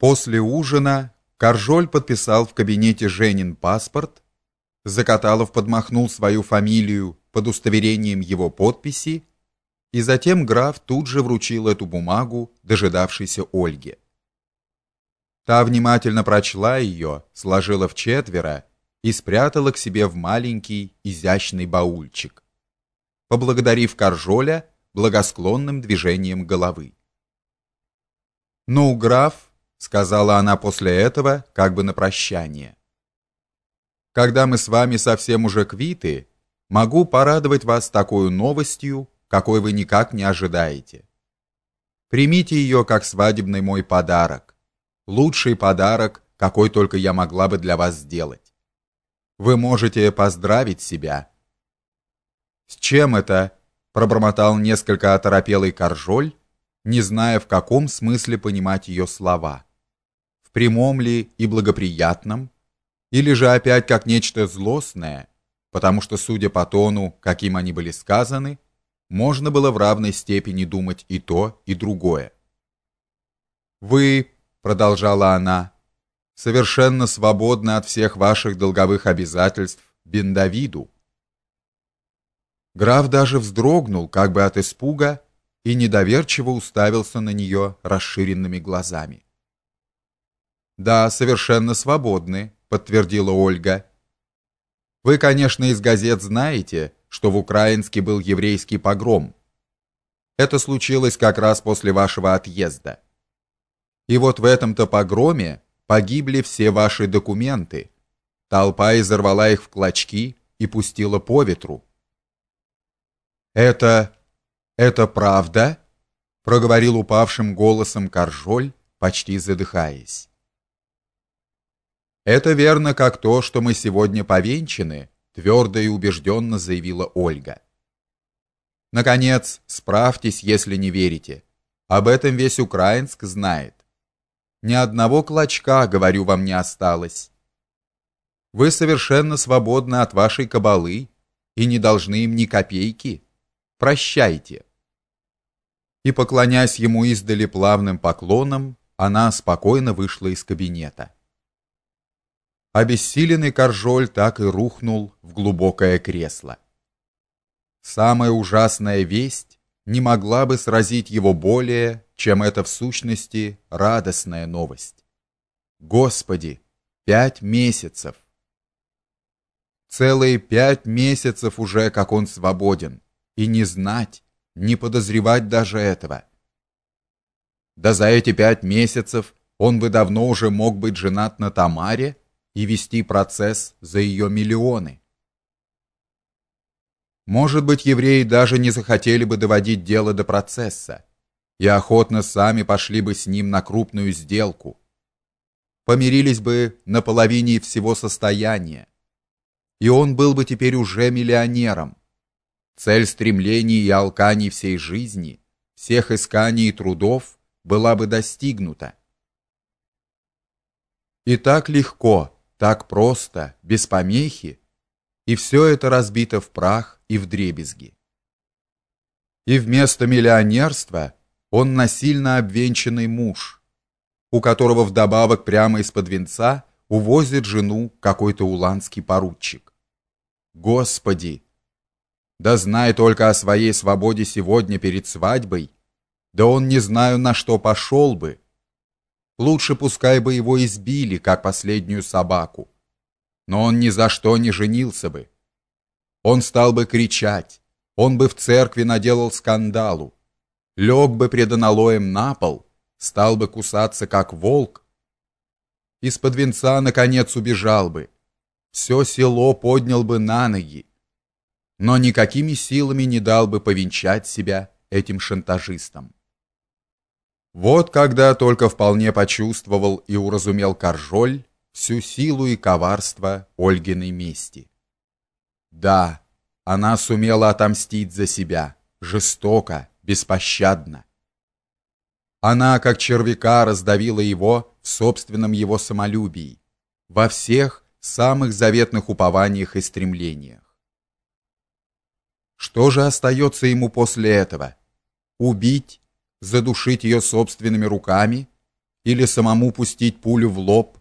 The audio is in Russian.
После ужина Каржоль подписал в кабинете Женин паспорт, Закаталов подмахнул свою фамилию под удостоверением его подписи, и затем граф тут же вручил эту бумагу дожидавшейся Ольге. Та внимательно прочла ее, сложила в четверо и спрятала к себе в маленький изящный баульчик, поблагодарив Каржоля благосклонным движением головы. «Ну, граф», сказала она после этого, как бы на прощание. Когда мы с вами совсем уже квиты, могу порадовать вас такой новостью, какой вы никак не ожидаете. Примите ее как свадебный мой подарок. Лучший подарок, какой только я могла бы для вас сделать. Вы можете поздравить себя. С чем это? пробормотал несколько оторопелый Каржоль, не зная в каком смысле понимать ее слова прямом ли и благоприятном, или же опять как нечто злостное, потому что, судя по тону, каким они были сказаны, можно было в равной степени думать и то, и другое. «Вы», — продолжала она, — «совершенно свободны от всех ваших долговых обязательств Бендавиду». Граф даже вздрогнул, как бы от испуга, и недоверчиво уставился на нее расширенными глазами. Да, совершенно свободны, подтвердила Ольга. Вы, конечно, из газет знаете, что в Украинске был еврейский погром. Это случилось как раз после вашего отъезда. И вот в этом-то погроме погибли все ваши документы. Толпа изорвала их в клочки и пустила по ветру. Это это правда? проговорил упавшим голосом Каржоль, почти задыхаясь. Это верно, как то, что мы сегодня повенчаны, твердо и убежденно заявила Ольга. Наконец, справьтесь, если не верите. Об этом весь Украинск знает. Ни одного клочка, говорю вам, не осталось. Вы совершенно свободны от вашей кабалы и не должны им ни копейки. Прощайте. И поклонясь ему издали плавным поклоном, она спокойно вышла из кабинета. Обессиленный Каржоль так и рухнул в глубокое кресло. Самая ужасная весть не могла бы сразить его более, чем эта в сущности радостная новость. Господи, пять месяцев! Целые пять месяцев уже, как он свободен, и не знать, не подозревать даже этого. Да за эти пять месяцев он бы давно уже мог быть женат на Тамаре, и вести процесс за ее миллионы. Может быть, евреи даже не захотели бы доводить дело до процесса и охотно сами пошли бы с ним на крупную сделку. Помирились бы на половине всего состояния. И он был бы теперь уже миллионером. Цель стремлений и алканий всей жизни, всех исканий и трудов была бы достигнута. И так легко так просто, без помехи, и все это разбито в прах и в дребезги. И вместо миллионерства он насильно обвенчанный муж, у которого вдобавок прямо из-под венца увозит жену какой-то уланский поручик. Господи! Да знай только о своей свободе сегодня перед свадьбой, да он не знаю на что пошел бы, Лучше пускай бы его избили, как последнюю собаку. Но он ни за что не женился бы. Он стал бы кричать, он бы в церкви наделал скандалу, лег бы пред аналоем на пол, стал бы кусаться, как волк. Из-под венца, наконец, убежал бы. Все село поднял бы на ноги. Но никакими силами не дал бы повенчать себя этим шантажистам. Вот когда только вполне почувствовал и уразумел Каржоль всю силу и коварство Ольгиной мести. Да, она сумела отомстить за себя, жестоко, беспощадно. Она, как червяка, раздавила его в собственном его самолюбии, во всех самых заветных упованиях и стремлениях. Что же остается ему после этого? Убить задушить ее собственными руками или самому пустить пулю в лоб,